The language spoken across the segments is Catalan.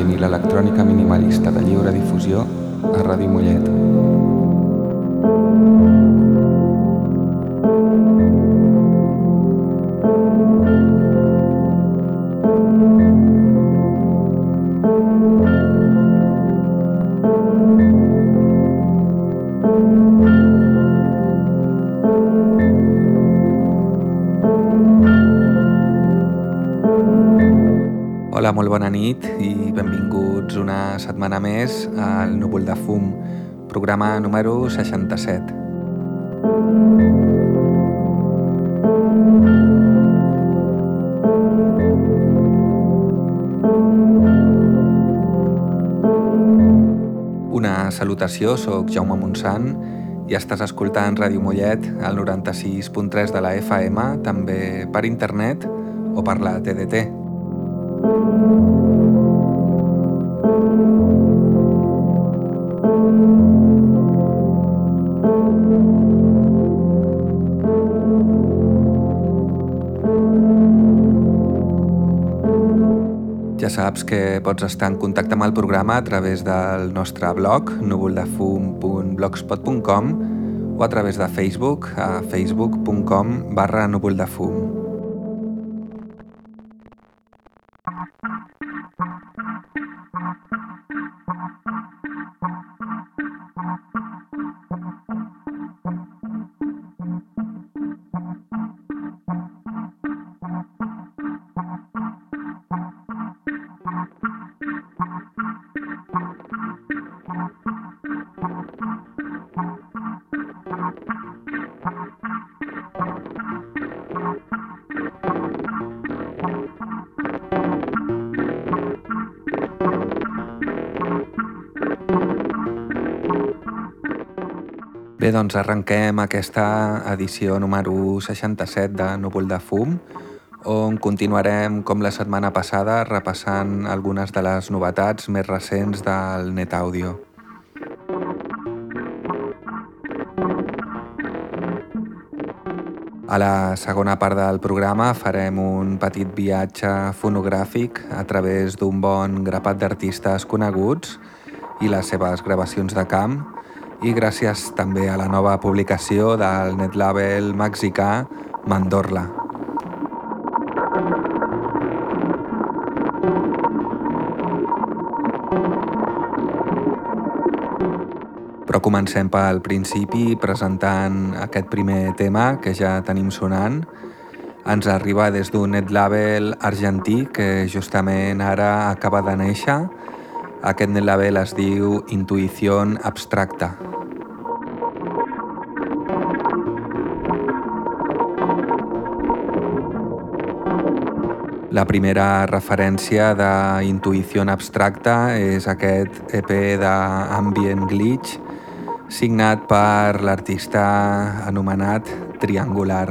música ambient i 67. Una salutació, sóc Jaume Montsant i estàs escoltant Ràdio Mollet al 96.3 de la FM, també per internet o per la TDT. Ja saps que pots estar en contacte amb el programa a través del nostre blog núvoldefum.blogspot.com o a través de Facebook a facebook.com barra núvoldefum. Doncs arrenquem aquesta edició número 67 de Núvol de Fum, on continuarem, com la setmana passada, repassant algunes de les novetats més recents del Net Audio. A la segona part del programa farem un petit viatge fonogràfic a través d'un bon grapat d'artistes coneguts i les seves gravacions de camp, i gràcies també a la nova publicació del netlabel mexicà Mandorla. Però comencem pel principi presentant aquest primer tema que ja tenim sonant. Ens arriba des d'un netlabel argentí que justament ara acaba de néixer. Aquest netlabel es diu Intuición Abstracta. La primera referència d'Intuició Abstracta és aquest EP d'Ambient Glitch signat per l'artista anomenat Triangular.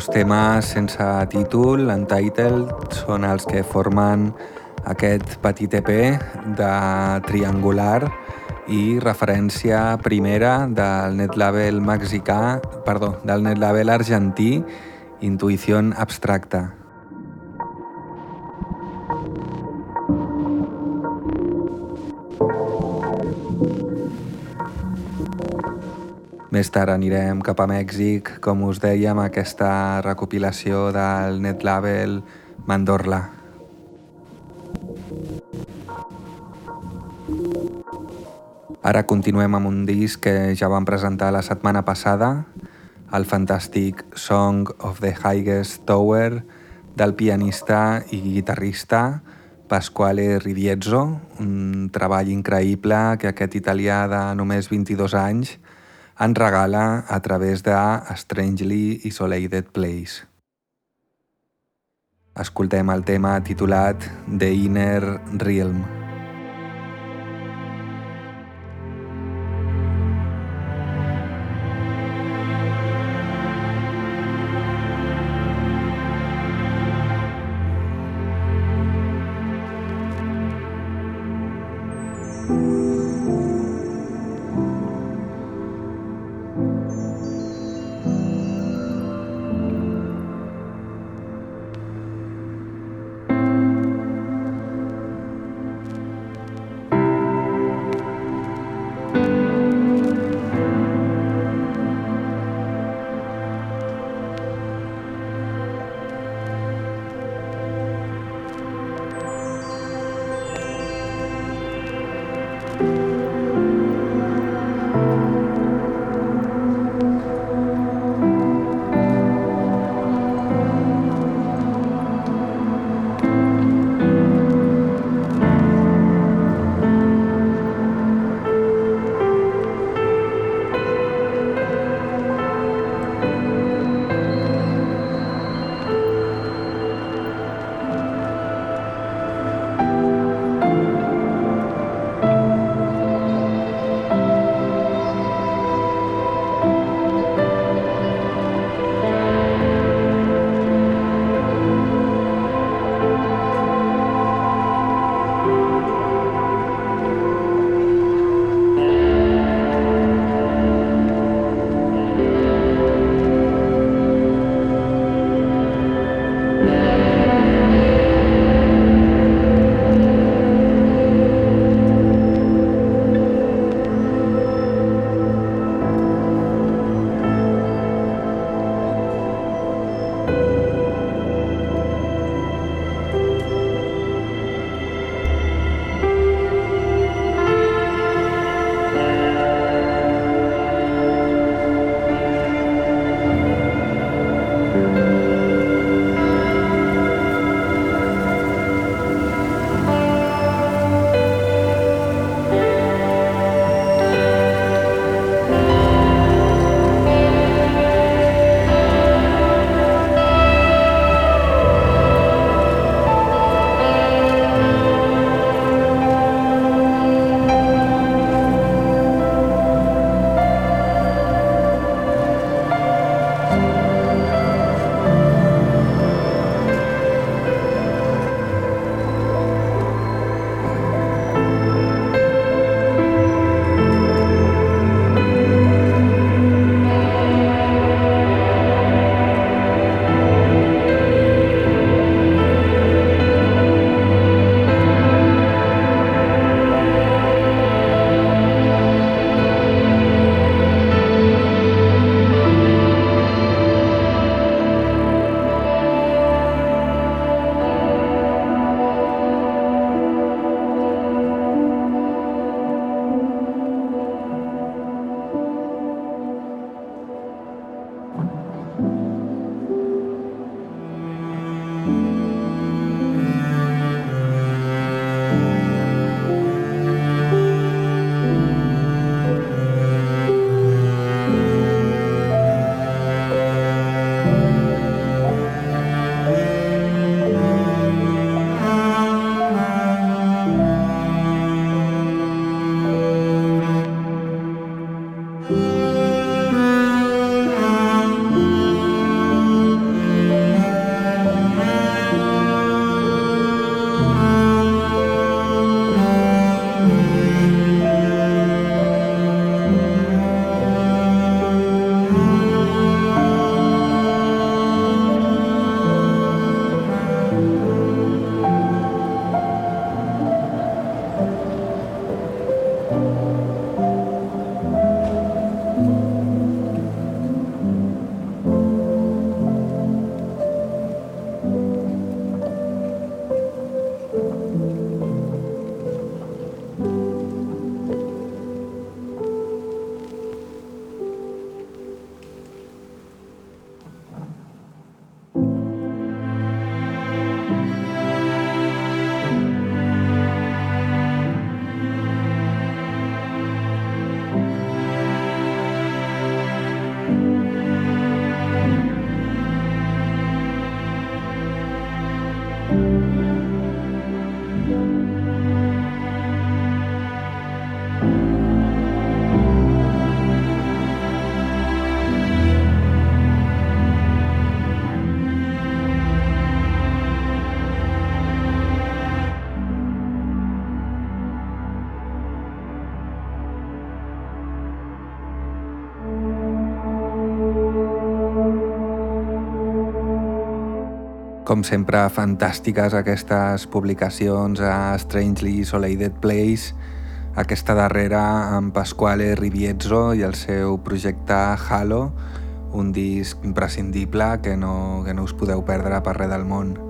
Dos temes sense títol, Untitled, són els que formen aquest petit EP de Triangular i referència primera del netlabel mexicà, perdó, del netlabel argentí Intuición Abstracta. Més tard anirem cap a Mèxic, com us dèiem, aquesta recopilació del netlabel Mandorla. Ara continuem amb un disc que ja vam presentar la setmana passada, el fantàstic Song of the Highest Tower del pianista i guitarrista Pasquale Ridiezzo, un treball increïble que aquest italià de només 22 anys en regala a través de Strangely Isolated Place. Escoltem el tema titulat The Inner Realm. Com sempre, fantàstiques aquestes publicacions a Strangely Isolated Place, aquesta darrera amb Pasquale Riviezzo i el seu projecte Halo, un disc imprescindible que no, que no us podeu perdre per res del món.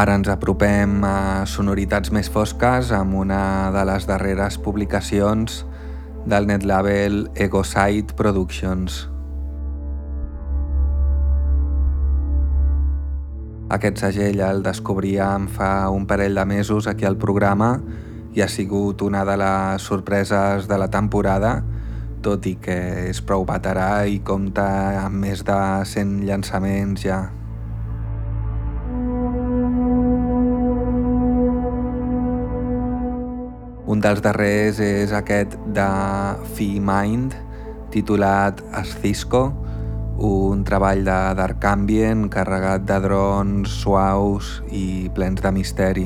Ara ens apropem a sonoritats més fosques amb una de les darreres publicacions del net label Egoside Productions. Aquest segell el descobríem fa un parell de mesos aquí al programa i ha sigut una de les sorpreses de la temporada, tot i que és prou veterà i compta amb més de 100 llançaments ja. Un dels darrers és aquest de Fee Mind, titulat Ascisco, un treball de Dark Ambient carregat de drons suaus i plens de misteri.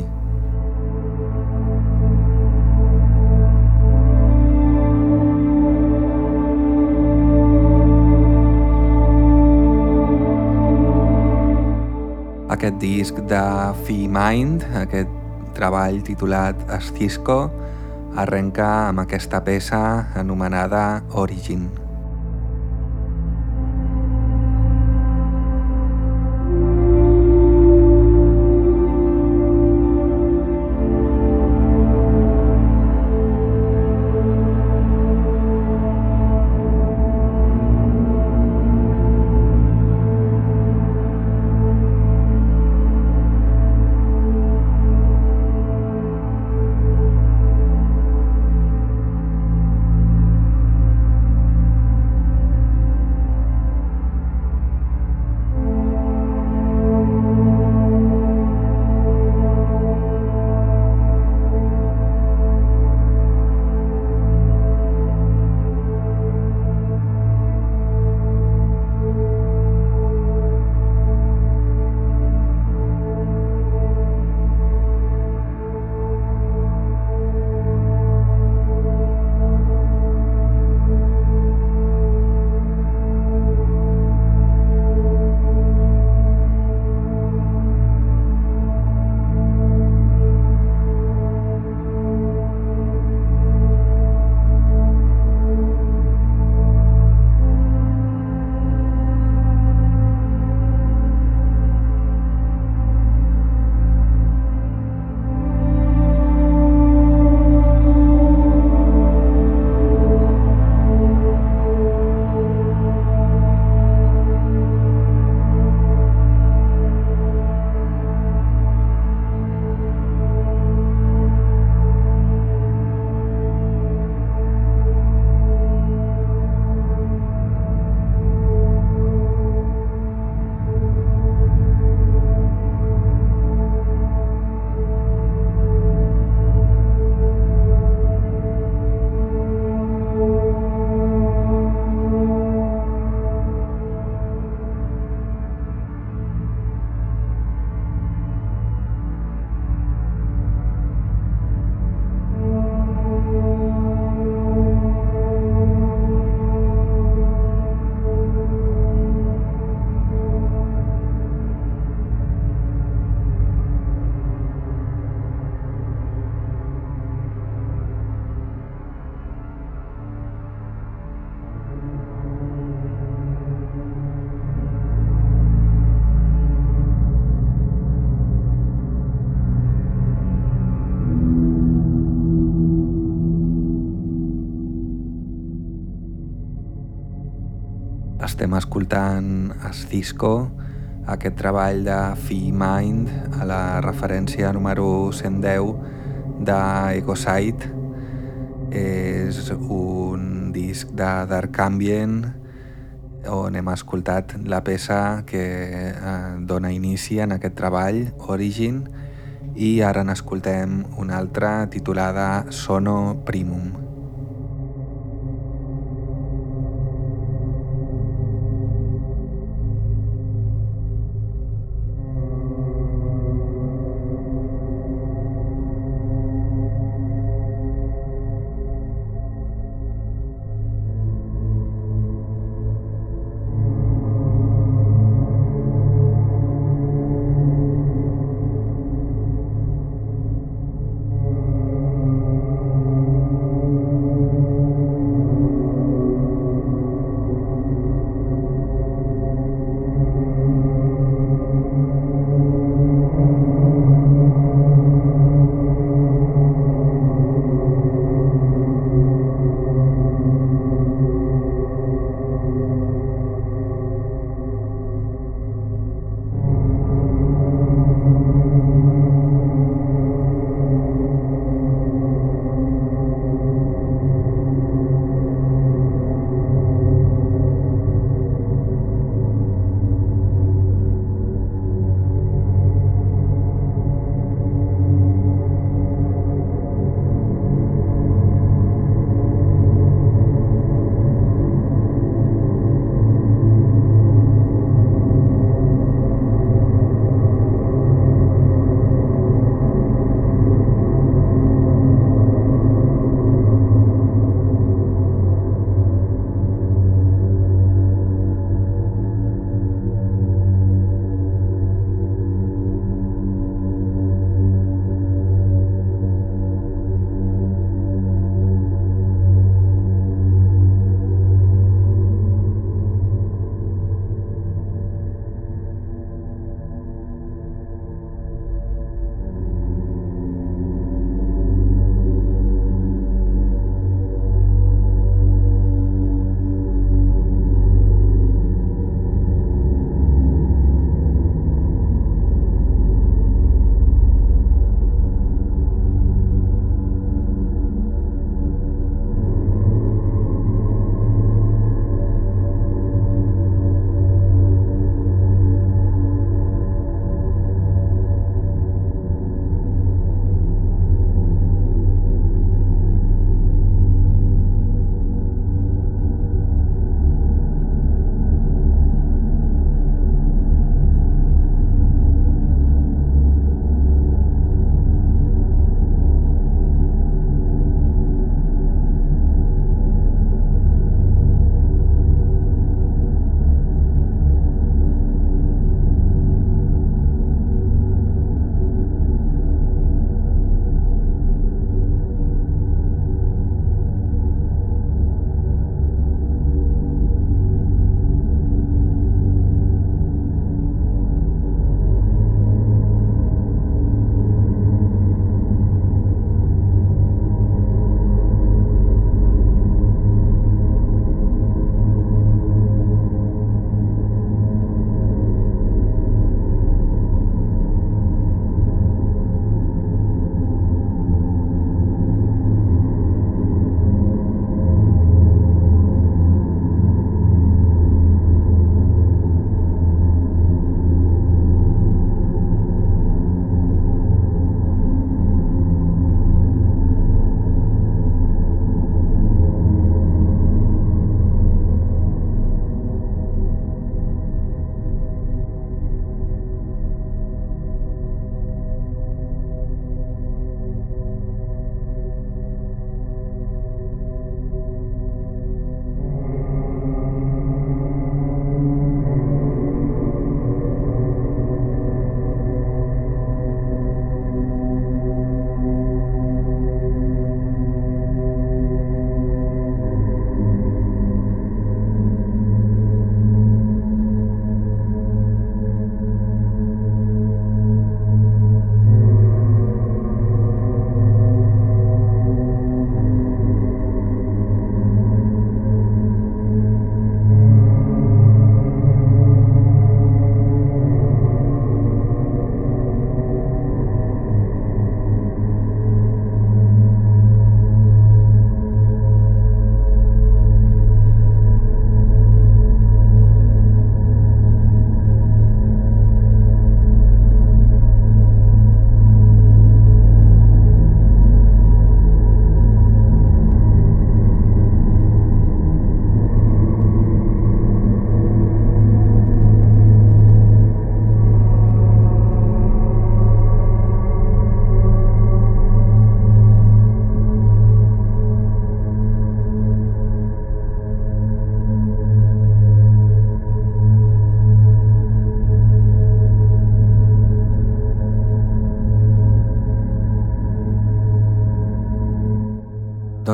Aquest disc de Fee Mind, aquest treball titulat Ascisco, arrenca amb aquesta peça anomenada Origin. Estem escoltant Cisco, aquest treball de Fee Mind, a la referència número 110 d'Ecosite. És un disc de Dark Ambient on hem escoltat la peça que eh, dona inici en aquest treball, Origin, i ara n'escoltem una altra titulada Sono Primum.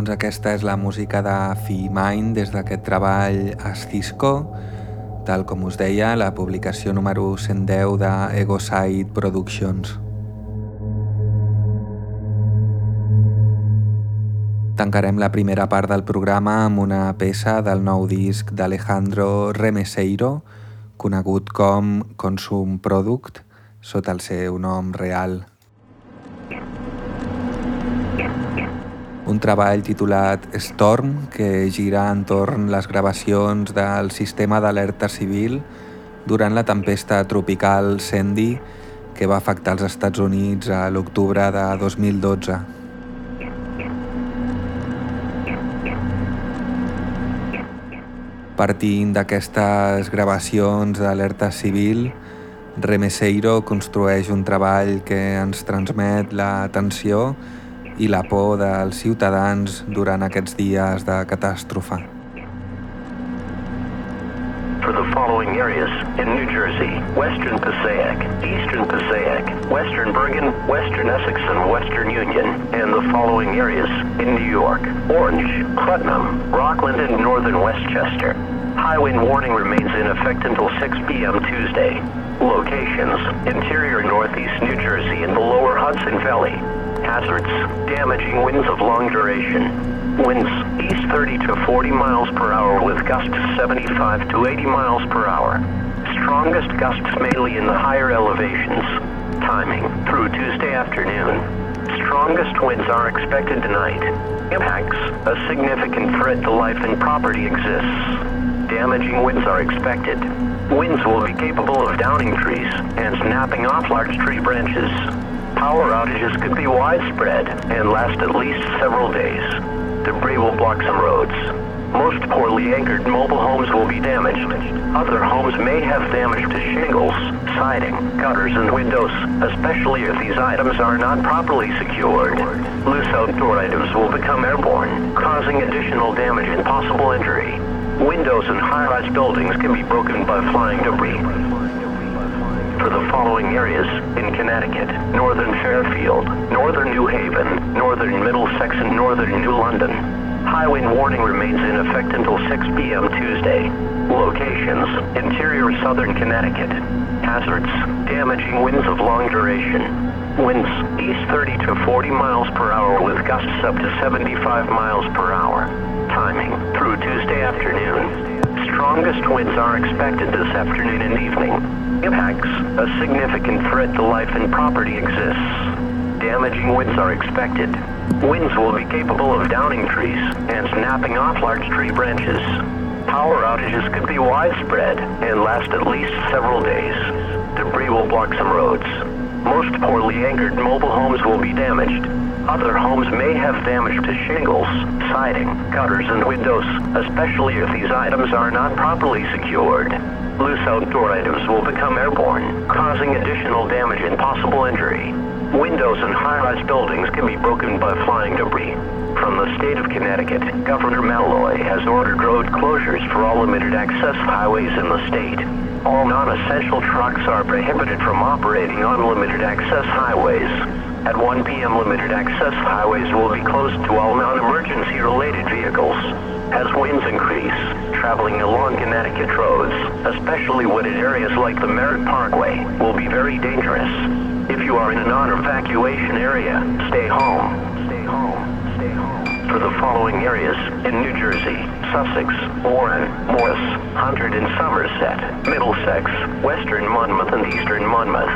Doncs aquesta és la música de Fi-Mind des d'aquest treball Ascisco, tal com us deia, la publicació número 110 de Egoside Productions. Tancarem la primera part del programa amb una peça del nou disc d'Alejandro Remeseiro, conegut com Consum Product, sota el seu nom real. Un treball titulat Storm que gira entorn les gravacions del sistema d'alerta civil durant la tempesta tropical Sandy que va afectar els Estats Units a l'octubre de 2012. Partint d'aquestes gravacions d'alerta civil, Remeseiro construeix un treball que ens transmet la tensió i la por dels ciutadans durant aquests dies de catàstrofe. For the following areas in New Jersey, Western Passaic, Eastern Passaic, Western Bergen, Western Essex, and Western Union, and the following areas in New York, Orange, Putnam, Rockland, and Northern Westchester. High wind warning remains in effect until 6 p.m. Tuesday. Locations, interior northeast New Jersey and the lower Hudson Valley. Hazards, damaging winds of long duration. Winds east 30 to 40 miles per hour with gusts 75 to 80 miles per hour. Strongest gusts mainly in the higher elevations. Timing through Tuesday afternoon. Strongest winds are expected tonight. Impacts, a significant threat to life and property exists damaging winds are expected. Winds will be capable of downing trees and snapping off large tree branches. Power outages could be widespread and last at least several days. Debris will block some roads. Most poorly anchored mobile homes will be damaged. Other homes may have damage to shingles, siding, gutters, and windows, especially if these items are not properly secured. Loose outdoor items will become airborne, causing additional damage and possible injury. Windows in high-rise buildings can be broken by flying debris. For the following areas in Connecticut, Northern Fairfield, Northern New Haven, Northern Middlesex, and Northern New London. High wind warning remains in effect until 6 p.m. Tuesday. Locations, interior southern Connecticut. Hazards, damaging winds of long duration. Winds east 30 to 40 miles per hour with gusts up to 75 miles per hour timing through Tuesday afternoon. Strongest winds are expected this afternoon and evening. Impacts, a significant threat to life and property exists. Damaging winds are expected. Winds will be capable of downing trees and snapping off large tree branches. Power outages could be widespread and last at least several days. Debris will block some roads. Most poorly anchored mobile homes will be damaged. Other homes may have damage to shingles, siding, gutters, and windows, especially if these items are not properly secured. Loose outdoor items will become airborne, causing additional damage and possible injury. Windows in high-rise buildings can be broken by flying debris. From the state of Connecticut, Governor Malloy has ordered road closures for all limited access highways in the state. All non-essential trucks are prohibited from operating on limited access highways. At 1 p.m., limited access highways will be closed to all non-emergency related vehicles. As winds increase, traveling along Connecticut roads, especially wooded areas like the Merritt Parkway, will be very dangerous. If you are in a non-evacuation area, stay home. Stay home. Stay home. For the following areas in New Jersey, Sussex, Warren, Morris, Hundred and Somerset, Middlesex, Western Monmouth and Eastern Monmouth.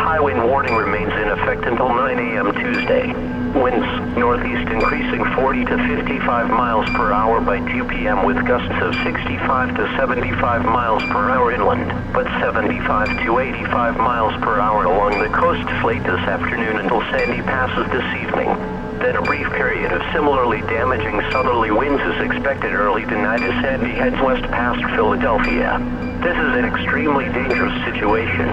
High wind warning remains in effect until 9 a.m. Tuesday. Winds northeast increasing 40 to 55 miles per hour by 2 p.m. with gusts of 65 to 75 miles per hour inland, but 75 to 85 miles per hour along the coast late this afternoon until Sandy passes this evening. Then a brief period of similarly damaging southerly winds is expected early tonight as Sandy heads west past Philadelphia. This is an extremely dangerous situation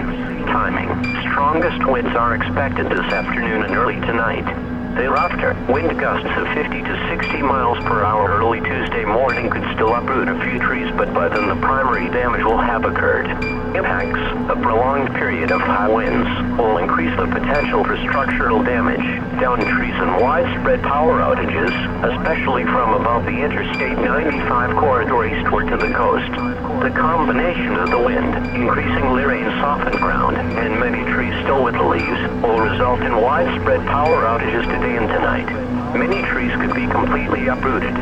timing. Strongest winds are expected this afternoon and early tonight. Thereafter, wind gusts of 50 to 60 miles per hour early Tuesday morning could still uproot a few trees, but by then the primary damage will have occurred. Impacts, a prolonged period of high winds, will increase the potential for structural damage, downed trees and widespread power outages, especially from above the Interstate 95 corridor eastward to the coast. The combination of the wind, increasingly rain softened ground, and many trees still with the leaves will result in widespread power outages today and tonight. Many trees could be completely uprooted.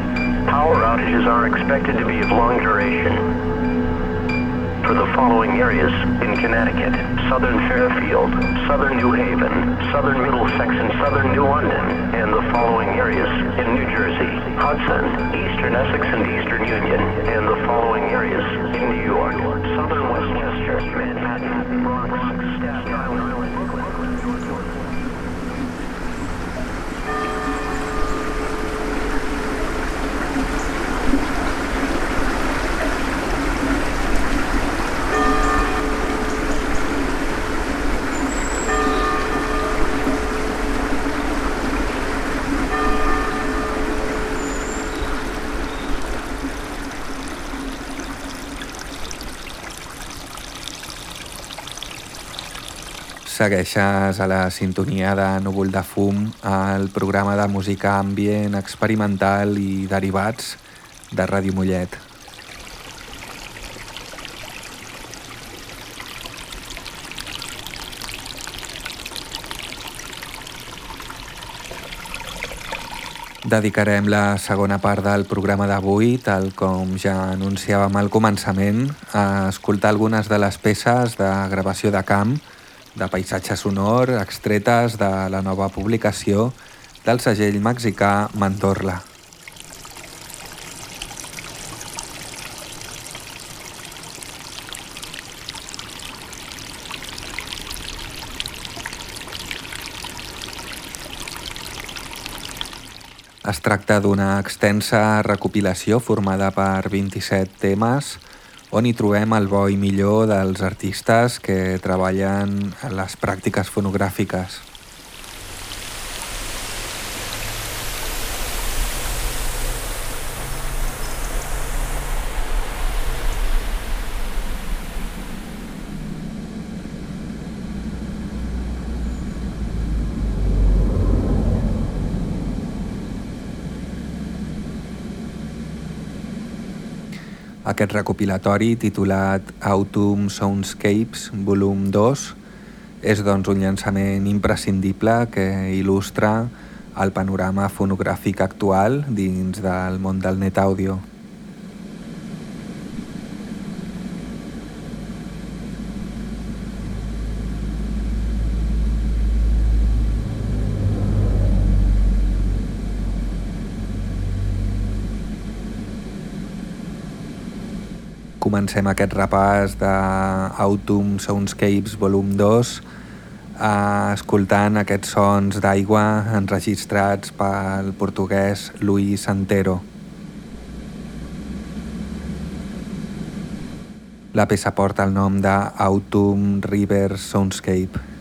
Power outages are expected to be of long duration for the following areas in Connecticut, southern Fairfield, southern New Haven, southern Middlesex and southern New London, and the following areas in New Jersey, Hudson, eastern Essex and eastern Union, and the following areas in New York, southern Westchester, Manhattan, Bronx, Staten Island, Segueixes a la sintonia de Núvol de Fum, el programa de música ambient, experimental i derivats de Ràdio Mollet. Dedicarem la segona part del programa d'avui, tal com ja anunciàvem al començament, a escoltar algunes de les peces de gravació de camp de paisatge sonor extretes de la nova publicació del segell mexicà Mandorla. Es tracta d'una extensa recopilació formada per 27 temes on hi trobem el bo i millor dels artistes que treballen en les pràctiques fonogràfiques. Aquest recopilatori, titulat Autumn Soundscapes, volum 2, és doncs un llançament imprescindible que il·lustra el panorama fonogràfic actual dins del món del net àudio. Comencem aquest repàs d'Autumn Soundscapes volum 2 eh, escoltant aquests sons d'aigua enregistrats pel portuguès Luis Santero. La peça porta el nom d'Autumn River Soundscape.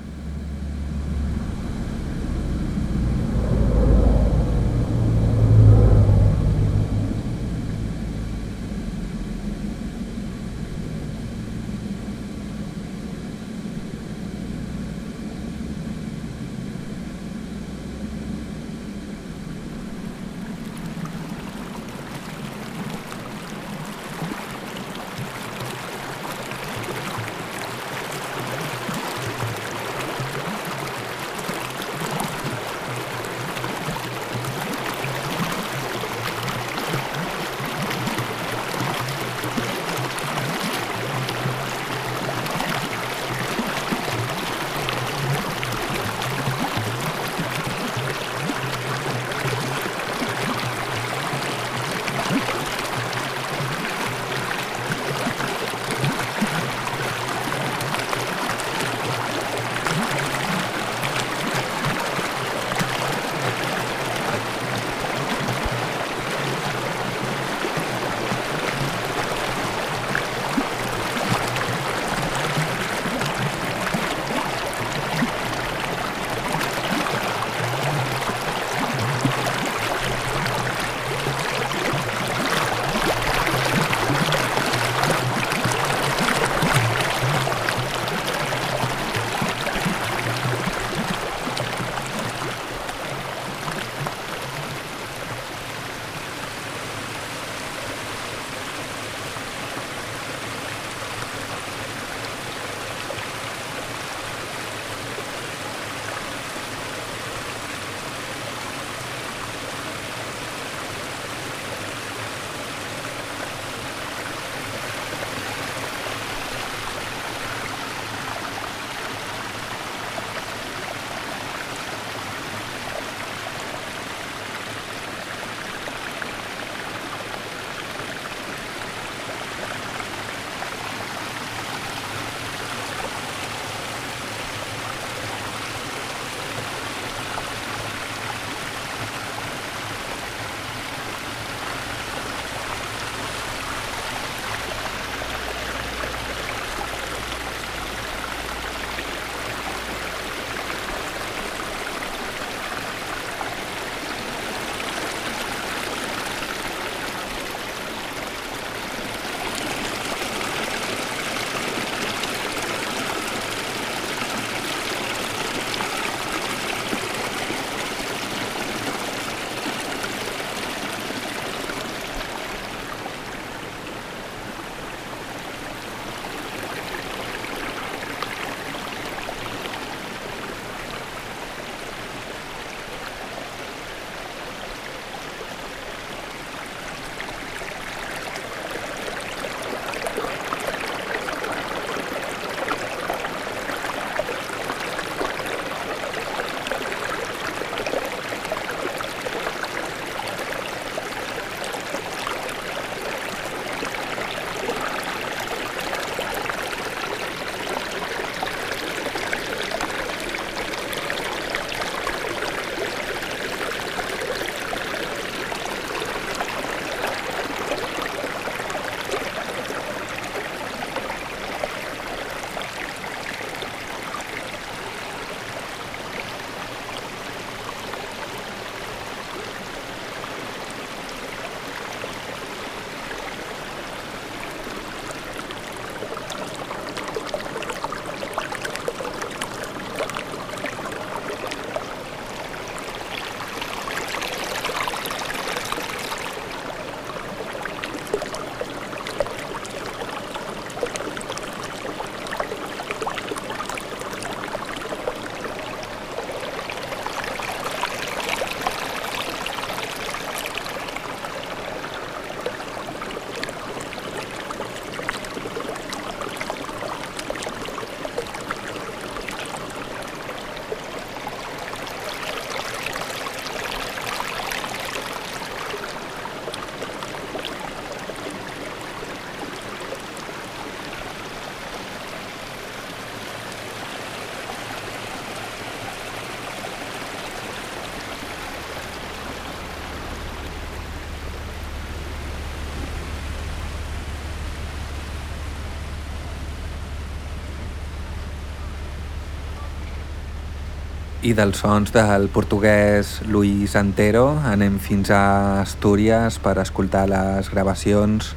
I dels sons del portuguès Luis Antero anem fins a Astúries per escoltar les gravacions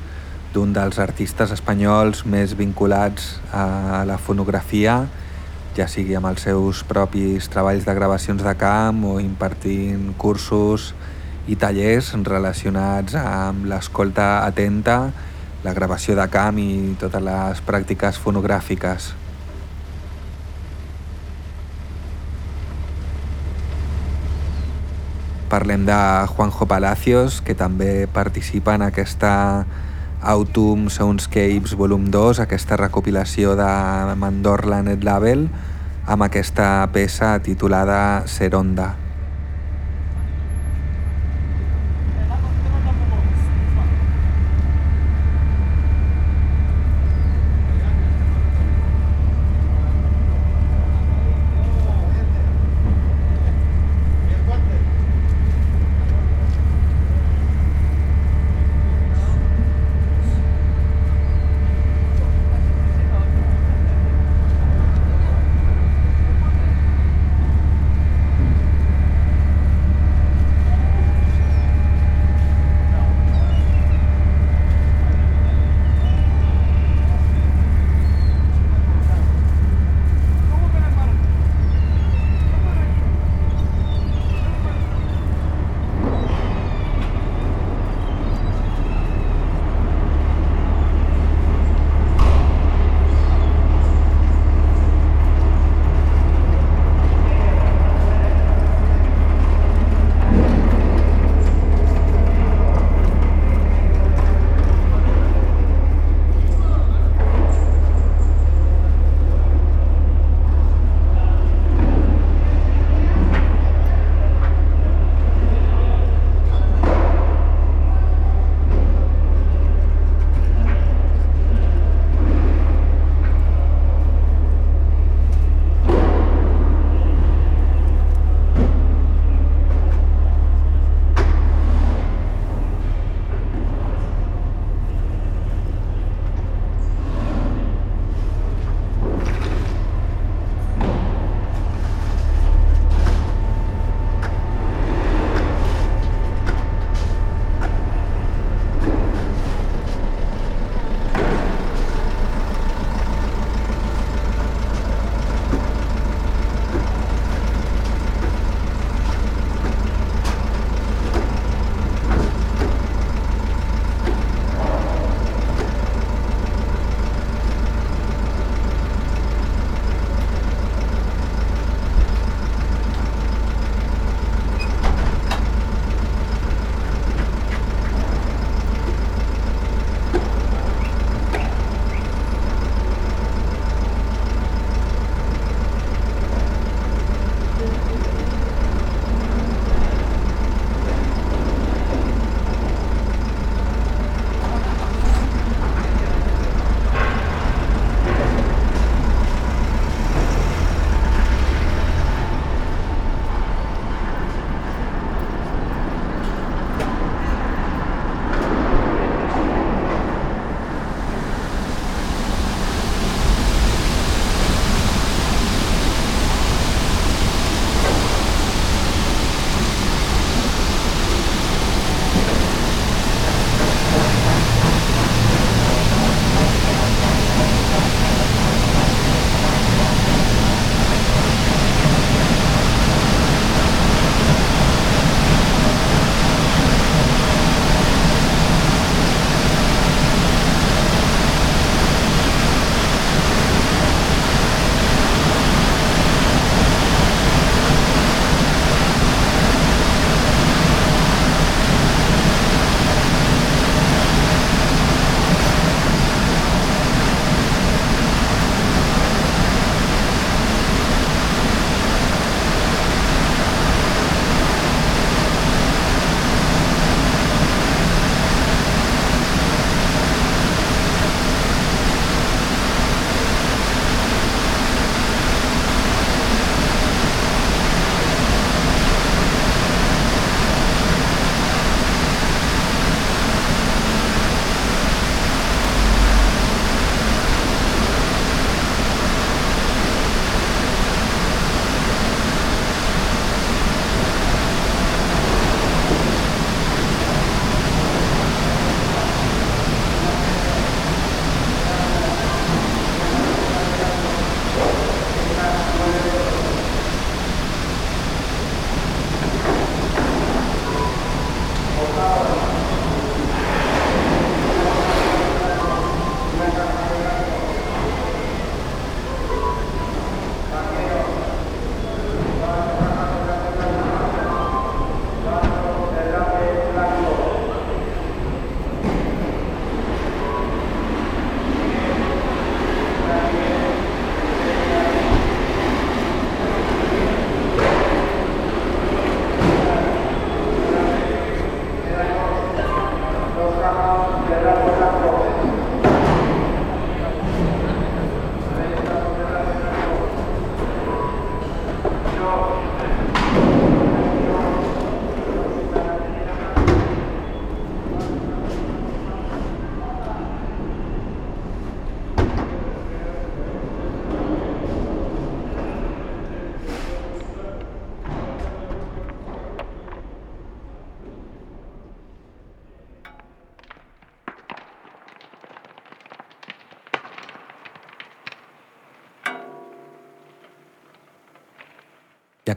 d'un dels artistes espanyols més vinculats a la fonografia, ja sigui amb els seus propis treballs de gravacions de camp o impartint cursos i tallers relacionats amb l'escolta atenta, la gravació de camp i totes les pràctiques fonogràfiques. Parlem de Juanjo Palacios, que també participa en aquesta Autumn Soundscapes Volum 2, aquesta recopilació de Mandorla Net Label, amb aquesta peça titulada Seronda.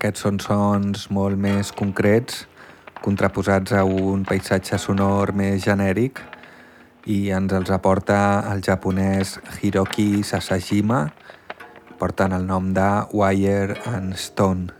Aquests són sons molt més concrets, contraposats a un paisatge sonor més genèric i ens els aporta el japonès Hiroki Sasajima, portant el nom de Wire and Stone.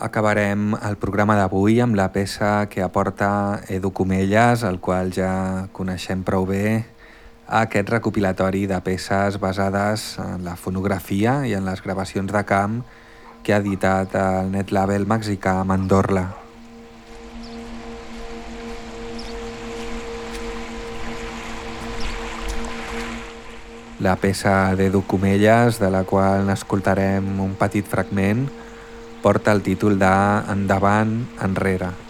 Acabarem el programa d'avui amb la peça que aporta Edu Comelles, el qual ja coneixem prou bé, aquest recopilatori de peces basades en la fonografia i en les gravacions de camp que ha editat el net label mexicà Mandorla. La peça d'Edu Comelles, de la qual n'escoltarem un petit fragment, porta el títol de Endavant, enrere.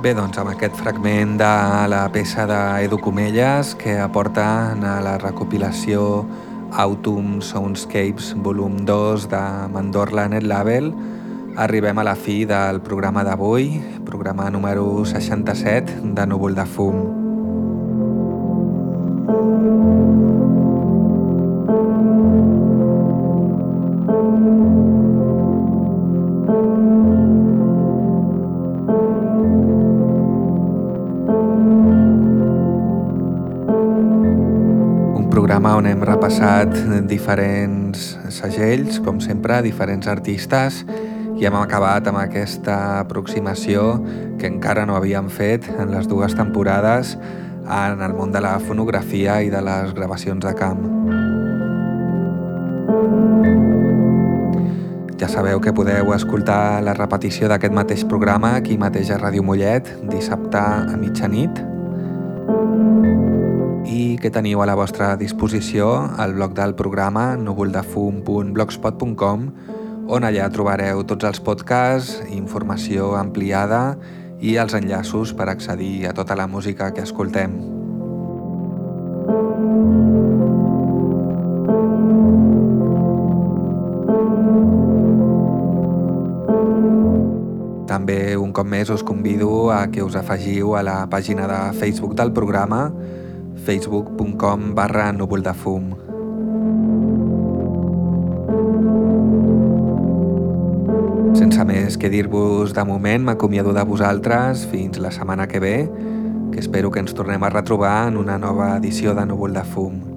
Bé, doncs amb aquest fragment de la peça d'Edu Comelles que aporta a la recopilació Autumn Soundscapes volum 2 de Mandorla Net Label arribem a la fi del programa d'avui, programa número 67 de Núvol de Fum. Programa on hem repassat diferents segells, com sempre, diferents artistes, i hem acabat amb aquesta aproximació que encara no havíem fet en les dues temporades en el món de la fonografia i de les gravacions de camp. Ja sabeu que podeu escoltar la repetició d'aquest mateix programa aquí mateix a Ràdio Mollet dissabte a mitjanit i que teniu a la vostra disposició al blog del programa núvoldefum.blogspot.com on allà trobareu tots els podcasts, informació ampliada i els enllaços per accedir a tota la música que escoltem. També un cop més us convido a que us afegiu a la pàgina de Facebook del programa facebook.com barra núvol de fum. Sense més que dir-vos de moment, m'acomiado de vosaltres fins la setmana que ve, que espero que ens tornem a retrobar en una nova edició de Núvol de Fum.